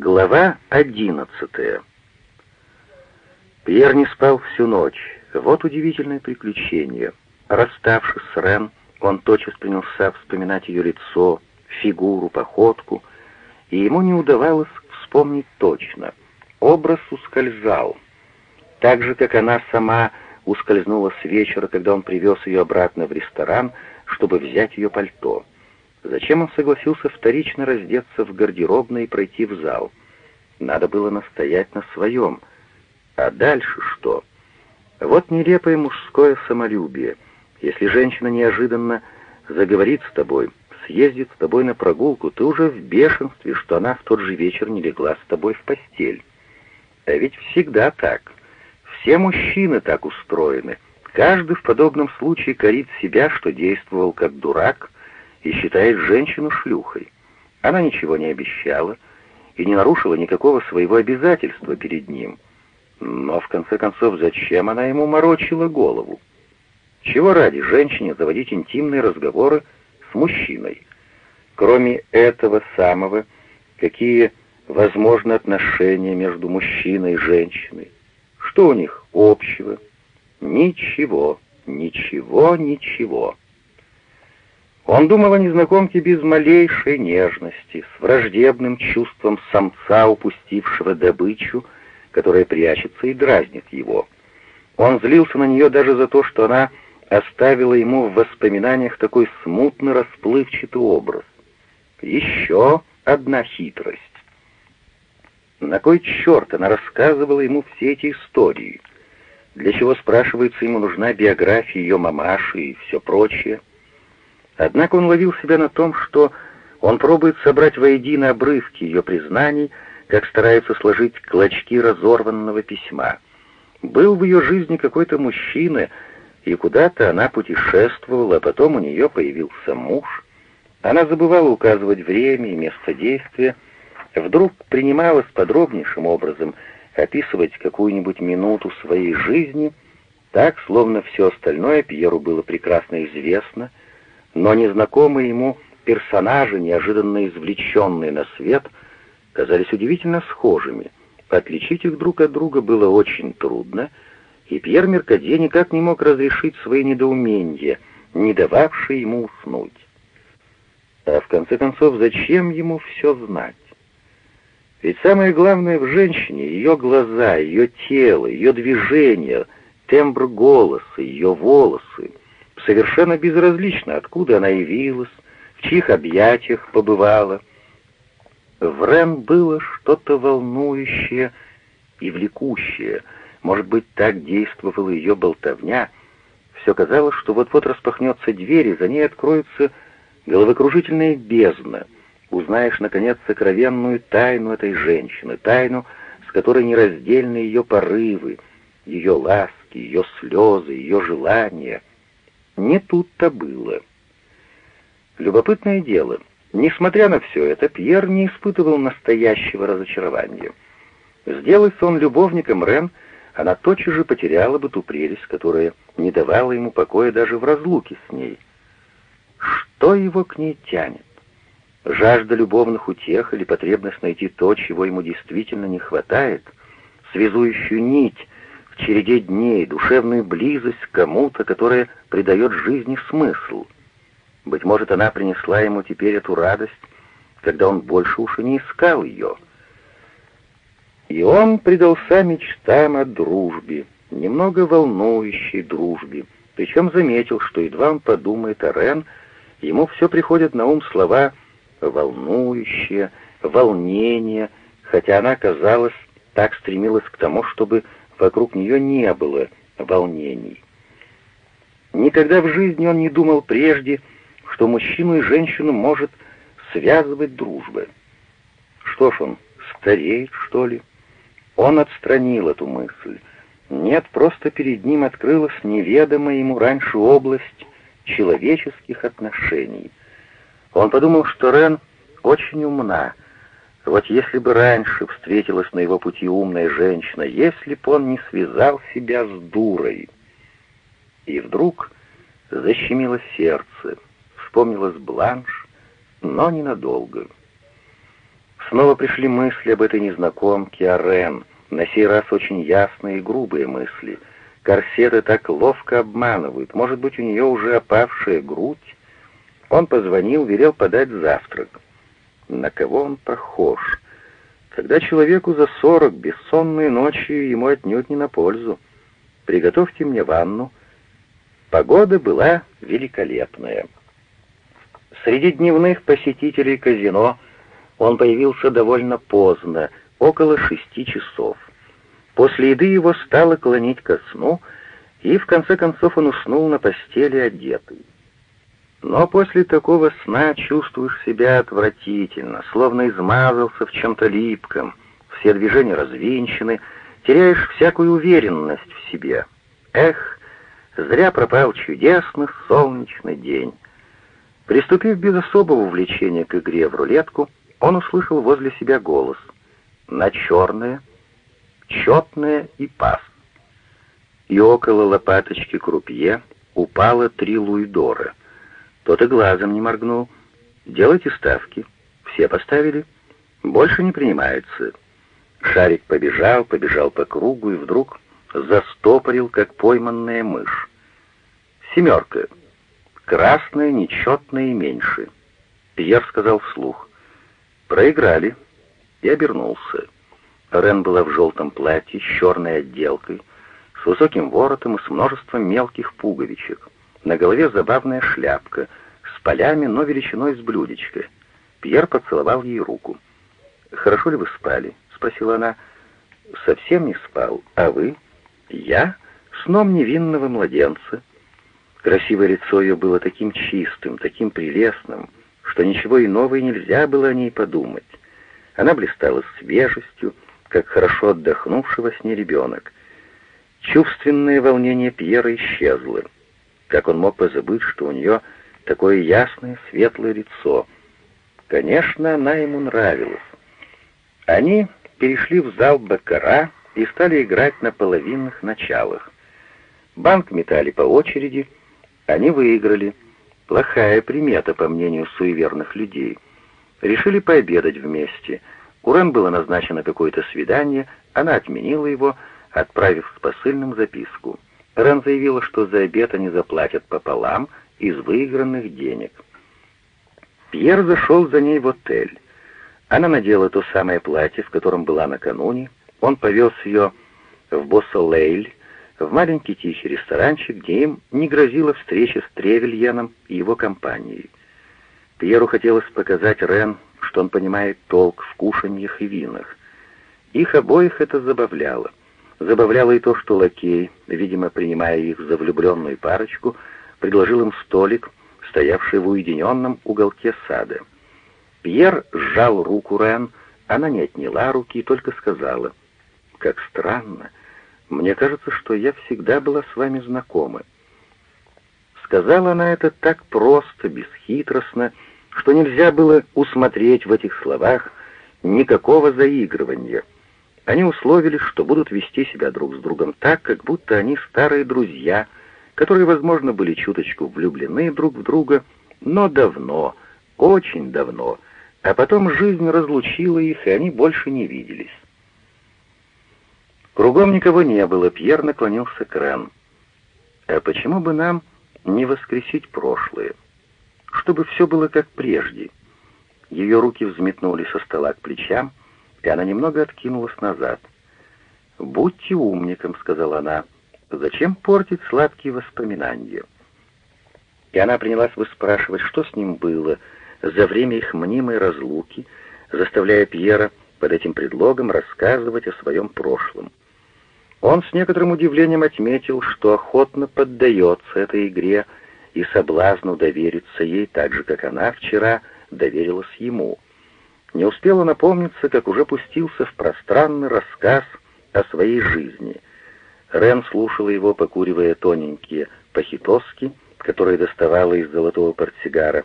Глава одиннадцатая. Пьер не спал всю ночь. Вот удивительное приключение. Расставшись с Рен, он тотчас принялся вспоминать ее лицо, фигуру, походку, и ему не удавалось вспомнить точно. Образ ускользал. Так же, как она сама ускользнула с вечера, когда он привез ее обратно в ресторан, чтобы взять ее пальто. Зачем он согласился вторично раздеться в гардеробной и пройти в зал? Надо было настоять на своем. А дальше что? Вот нелепое мужское самолюбие. Если женщина неожиданно заговорит с тобой, съездит с тобой на прогулку, ты уже в бешенстве, что она в тот же вечер не легла с тобой в постель. А ведь всегда так. Все мужчины так устроены. Каждый в подобном случае корит себя, что действовал как дурак, и считает женщину шлюхой. Она ничего не обещала и не нарушила никакого своего обязательства перед ним. Но, в конце концов, зачем она ему морочила голову? Чего ради женщине заводить интимные разговоры с мужчиной? Кроме этого самого, какие возможны отношения между мужчиной и женщиной? Что у них общего? Ничего, ничего, ничего. Он думал о незнакомке без малейшей нежности, с враждебным чувством самца, упустившего добычу, которая прячется и дразнит его. Он злился на нее даже за то, что она оставила ему в воспоминаниях такой смутно расплывчатый образ. Еще одна хитрость. На кой черт она рассказывала ему все эти истории? Для чего, спрашивается, ему нужна биография ее мамаши и все прочее? Однако он ловил себя на том, что он пробует собрать воедино обрывки ее признаний, как старается сложить клочки разорванного письма. Был в ее жизни какой-то мужчина, и куда-то она путешествовала, а потом у нее появился муж. Она забывала указывать время и место действия, вдруг принималась подробнейшим образом описывать какую-нибудь минуту своей жизни, так, словно все остальное Пьеру было прекрасно известно — но незнакомые ему персонажи, неожиданно извлеченные на свет, казались удивительно схожими. Отличить их друг от друга было очень трудно, и Пьер Меркадье никак не мог разрешить свои недоумения, не дававшие ему уснуть. А в конце концов, зачем ему все знать? Ведь самое главное в женщине — ее глаза, ее тело, ее движения, тембр голоса, ее волосы — совершенно безразлично, откуда она явилась, в чьих объятиях побывала. В Рен было что-то волнующее и влекущее. Может быть, так действовала ее болтовня. Все казалось, что вот-вот распахнется дверь, и за ней откроется головокружительная бездна. Узнаешь, наконец, сокровенную тайну этой женщины, тайну, с которой нераздельны ее порывы, ее ласки, ее слезы, ее желания — не тут-то было. Любопытное дело. Несмотря на все это, Пьер не испытывал настоящего разочарования. Сделайся он любовником Рен, она тотчас же потеряла бы ту прелесть, которая не давала ему покоя даже в разлуке с ней. Что его к ней тянет? Жажда любовных утех или потребность найти то, чего ему действительно не хватает, связующую нить, череде дней, душевную близость к кому-то, которая придает жизни смысл. Быть может, она принесла ему теперь эту радость, когда он больше уж и не искал ее. И он предался мечтам о дружбе, немного волнующей дружбе, причем заметил, что едва он подумает о Рен, ему все приходят на ум слова «волнующее», «волнение», хотя она, казалось, так стремилась к тому, чтобы Вокруг нее не было волнений. Никогда в жизни он не думал прежде, что мужчину и женщину может связывать дружба. Что ж он, стареет, что ли? Он отстранил эту мысль. Нет, просто перед ним открылась неведомая ему раньше область человеческих отношений. Он подумал, что Рен очень умна, вот если бы раньше встретилась на его пути умная женщина, если б он не связал себя с дурой. И вдруг защемило сердце, вспомнилась бланш, но ненадолго. Снова пришли мысли об этой незнакомке, о Рен, на сей раз очень ясные и грубые мысли. Корсеты так ловко обманывают, может быть, у нее уже опавшая грудь? Он позвонил, велел подать завтрак. На кого он похож? Когда человеку за сорок, бессонные ночи ему отнюдь не на пользу. Приготовьте мне ванну. Погода была великолепная. Среди дневных посетителей казино он появился довольно поздно, около шести часов. После еды его стало клонить ко сну, и в конце концов он уснул на постели одетый. Но после такого сна чувствуешь себя отвратительно, словно измазался в чем-то липком, все движения развинчены, теряешь всякую уверенность в себе. Эх, зря пропал чудесный солнечный день. Приступив без особого увлечения к игре в рулетку, он услышал возле себя голос. На черное, четное и пас. И около лопаточки крупье упало три луидора — тот и глазом не моргнул. «Делайте ставки. Все поставили. Больше не принимается». Шарик побежал, побежал по кругу и вдруг застопорил, как пойманная мышь. «Семерка. Красная, нечетная и меньше». Пьер сказал вслух. «Проиграли». И обернулся. Рен была в желтом платье с черной отделкой, с высоким воротом и с множеством мелких пуговичек. На голове забавная шляпка, с полями, но величиной с блюдечко. Пьер поцеловал ей руку. «Хорошо ли вы спали?» — спросила она. «Совсем не спал. А вы?» «Я? Сном невинного младенца». Красивое лицо ее было таким чистым, таким прелестным, что ничего иного и нельзя было о ней подумать. Она блистала свежестью, как хорошо отдохнувший во сне ребенок. Чувственное волнение Пьера исчезло. Как он мог позабыть, что у нее такое ясное, светлое лицо? Конечно, она ему нравилась. Они перешли в зал Баккара и стали играть на половинных началах. Банк метали по очереди, они выиграли. Плохая примета, по мнению суеверных людей. Решили пообедать вместе. У Рен было назначено какое-то свидание, она отменила его, отправив с посыльным записку. Рен заявила, что за обед они заплатят пополам из выигранных денег. Пьер зашел за ней в отель. Она надела то самое платье, в котором была накануне. Он повез ее в Боссолейль, в маленький тихий ресторанчик, где им не грозила встреча с Тревельеном и его компанией. Пьеру хотелось показать Рен, что он понимает толк в кушаньях и винах. Их обоих это забавляло. Забавляло и то, что лакей, видимо, принимая их за влюбленную парочку, предложил им столик, стоявший в уединенном уголке сада. Пьер сжал руку Рен, она не отняла руки и только сказала, «Как странно. Мне кажется, что я всегда была с вами знакома». Сказала она это так просто, бесхитростно, что нельзя было усмотреть в этих словах никакого заигрывания — они условились, что будут вести себя друг с другом так, как будто они старые друзья, которые, возможно, были чуточку влюблены друг в друга, но давно, очень давно, а потом жизнь разлучила их, и они больше не виделись. Кругом никого не было, Пьер наклонился к Рен. «А почему бы нам не воскресить прошлое? Чтобы все было как прежде?» Ее руки взметнулись со стола к плечам, и она немного откинулась назад. «Будьте умником», — сказала она, — «зачем портить сладкие воспоминания?» И она принялась выспрашивать, что с ним было за время их мнимой разлуки, заставляя Пьера под этим предлогом рассказывать о своем прошлом. Он с некоторым удивлением отметил, что охотно поддается этой игре и соблазну довериться ей так же, как она вчера доверилась ему — не успела напомниться, как уже пустился в пространный рассказ о своей жизни. Рен слушала его, покуривая тоненькие пахитоски, которые доставала из золотого портсигара.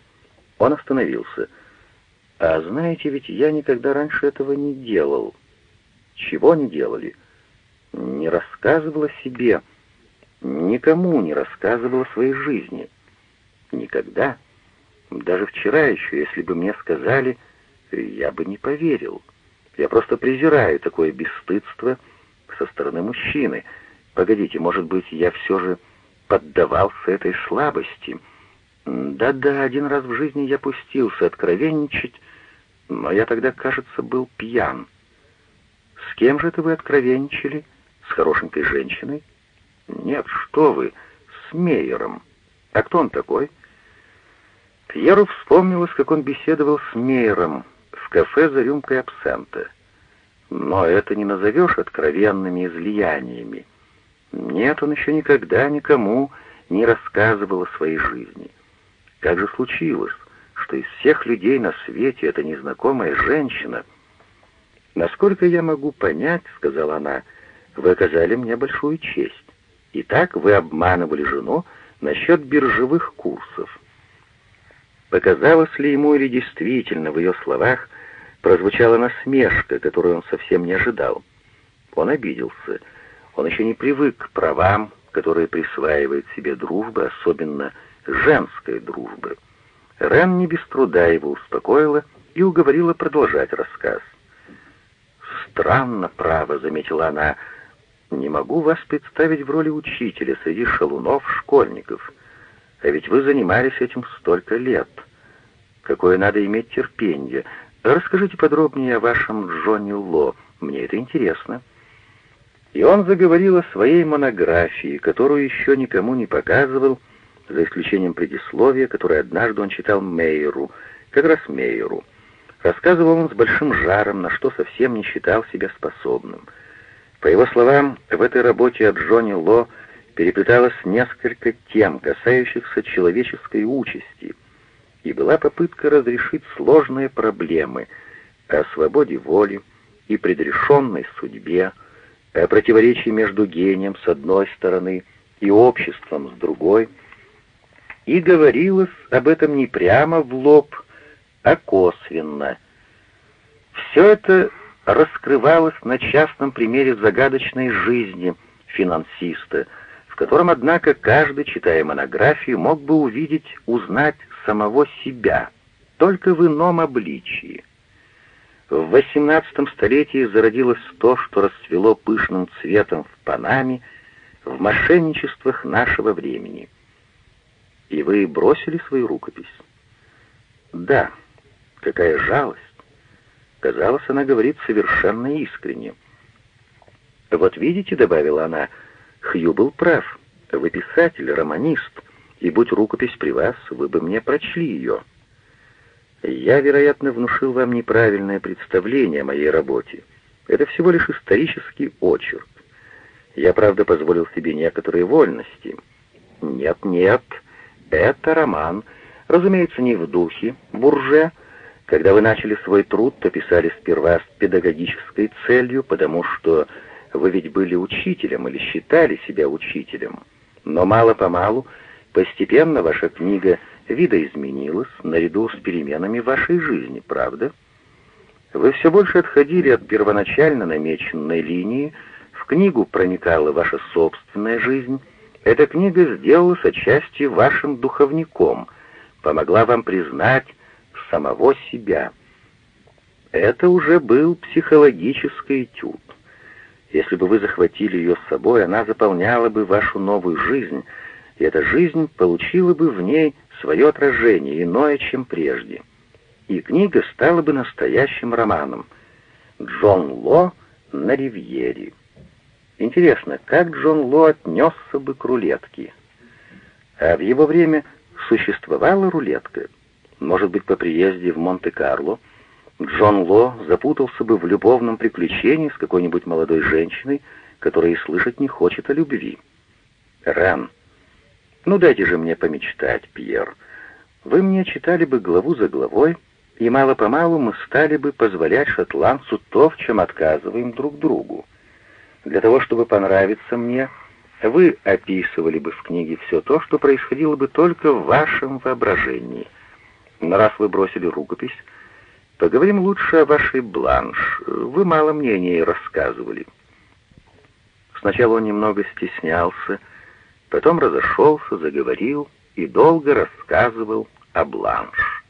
Он остановился. «А знаете, ведь я никогда раньше этого не делал». «Чего не делали?» «Не рассказывала себе, никому не рассказывала своей жизни. Никогда. Даже вчера еще, если бы мне сказали, Я бы не поверил. Я просто презираю такое бесстыдство со стороны мужчины. Погодите, может быть, я все же поддавался этой слабости. Да-да, один раз в жизни я пустился откровенничать, но я тогда, кажется, был пьян. С кем же это вы откровенничали? С хорошенькой женщиной? Нет, что вы, с Мейером. А кто он такой? Пьеру вспомнилось, как он беседовал с Мейером кафе за рюмкой абсента. Но это не назовешь откровенными излияниями. Нет, он еще никогда никому не рассказывал о своей жизни. Как же случилось, что из всех людей на свете эта незнакомая женщина... «Насколько я могу понять, — сказала она, — вы оказали мне большую честь. Итак, вы обманывали жену насчет биржевых курсов. Показалось ли ему или действительно в ее словах прозвучала насмешка, которую он совсем не ожидал? Он обиделся. Он еще не привык к правам, которые присваивает себе дружба, особенно женская дружба. Рен не без труда его успокоила и уговорила продолжать рассказ. «Странно, право», — заметила она, — «не могу вас представить в роли учителя среди шалунов, школьников. А ведь вы занимались этим столько лет. Какое надо иметь терпение. Расскажите подробнее о вашем Джонни Ло, мне это интересно». И он заговорил о своей монографии, которую еще никому не показывал, за исключением предисловия, которое однажды он читал Мейеру, как раз Мейеру. Рассказывал он с большим жаром, на что совсем не считал себя способным. По его словам, в этой работе от Джонни Ло переплеталось несколько тем, касающихся человеческой участи, и была попытка разрешить сложные проблемы о свободе воли и предрешенной судьбе, о противоречии между гением с одной стороны и обществом с другой, и говорилось об этом не прямо в лоб, а косвенно. Все это раскрывалось на частном примере загадочной жизни финансиста, в котором, однако, каждый, читая монографию, мог бы увидеть, узнать самого себя, только в ином обличии. В XVIII столетии зародилось то, что расцвело пышным цветом в Панаме, в мошенничествах нашего времени. И вы бросили свою рукопись? Да. Какая жалость. Казалось, она говорит совершенно искренне. «Вот видите», — добавила она, — «Хью был прав. Вы писатель, романист, и будь рукопись при вас, вы бы мне прочли ее». Я, вероятно, внушил вам неправильное представление о моей работе. Это всего лишь исторический очерк. Я, правда, позволил себе некоторые вольности. Нет, нет, это роман, разумеется, не в духе Бурже. Когда вы начали свой труд, то писали сперва с педагогической целью, потому что вы ведь были учителем или считали себя учителем. Но мало-помалу, постепенно ваша книга видоизменилась наряду с переменами вашей жизни, правда? Вы все больше отходили от первоначально намеченной линии, в книгу проникала ваша собственная жизнь. Эта книга сделалась отчасти вашим духовником, помогла вам признать самого себя. Это уже был психологический этюд. Если бы вы захватили ее с собой, она заполняла бы вашу новую жизнь, и эта жизнь получила бы в ней свое отражение, иное, чем прежде. И книга стала бы настоящим романом. Джон Ло на ривьере. Интересно, как Джон Ло отнесся бы к рулетке? А в его время существовала рулетка. Может быть, по приезде в Монте-Карло Джон Ло запутался бы в любовном приключении с какой-нибудь молодой женщиной, которая и слышать не хочет о любви. Ран. Ну дайте же мне помечтать, Пьер. Вы мне читали бы главу за главой, и мало-помалу мы стали бы позволять шотландцу то, в чем отказываем друг другу. Для того, чтобы понравиться мне, вы описывали бы в книге все то, что происходило бы только в вашем воображении. Но раз вы бросили рукопись, поговорим лучше о вашей бланш. Вы мало мне о ней рассказывали. Сначала он немного стеснялся, Потом разошелся, заговорил и долго рассказывал о Бланш.